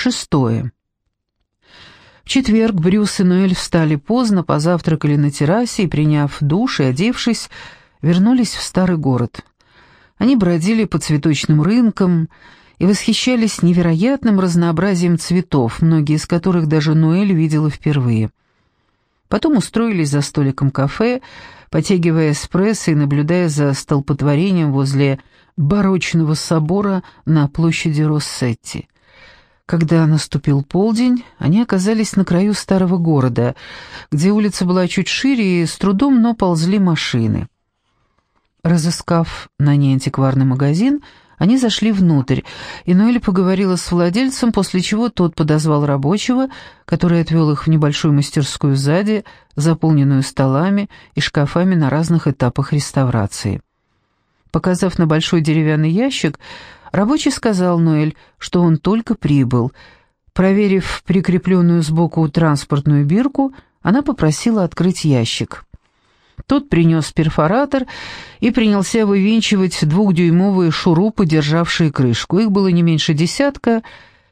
Шестое. В четверг Брюс и Ноэль встали поздно, позавтракали на террасе и, приняв душ и одевшись, вернулись в старый город. Они бродили по цветочным рынкам и восхищались невероятным разнообразием цветов, многие из которых даже Ноэль видела впервые. Потом устроились за столиком кафе, потягивая эспрессо и наблюдая за столпотворением возле барочного собора на площади Россетти. Когда наступил полдень, они оказались на краю старого города, где улица была чуть шире и с трудом, но ползли машины. Разыскав на ней антикварный магазин, они зашли внутрь, и Ноэль поговорила с владельцем, после чего тот подозвал рабочего, который отвел их в небольшую мастерскую сзади, заполненную столами и шкафами на разных этапах реставрации. Показав на большой деревянный ящик, Рабочий сказал Ноэль, что он только прибыл. Проверив прикрепленную сбоку транспортную бирку, она попросила открыть ящик. Тот принес перфоратор и принялся вывинчивать двухдюймовые шурупы, державшие крышку. Их было не меньше десятка,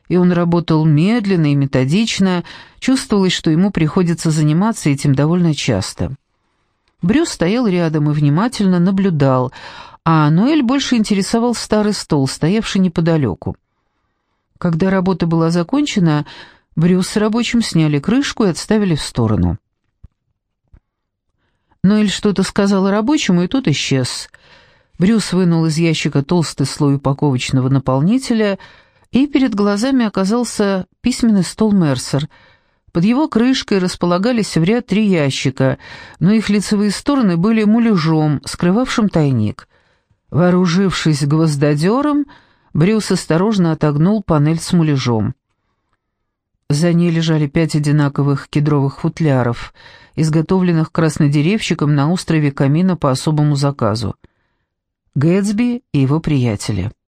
и он работал медленно и методично, чувствовалось, что ему приходится заниматься этим довольно часто. Брюс стоял рядом и внимательно наблюдал, а Ноэль больше интересовал старый стол, стоявший неподалеку. Когда работа была закончена, Брюс с рабочим сняли крышку и отставили в сторону. Ноэль что-то сказал рабочему, и тот исчез. Брюс вынул из ящика толстый слой упаковочного наполнителя, и перед глазами оказался письменный стол Мерсер. Под его крышкой располагались в ряд три ящика, но их лицевые стороны были муляжом, скрывавшим тайник — Вооружившись гвоздодером, Брюс осторожно отогнул панель с муляжом. За ней лежали пять одинаковых кедровых футляров, изготовленных краснодеревщиком на острове Камина по особому заказу. Гэтсби и его приятели.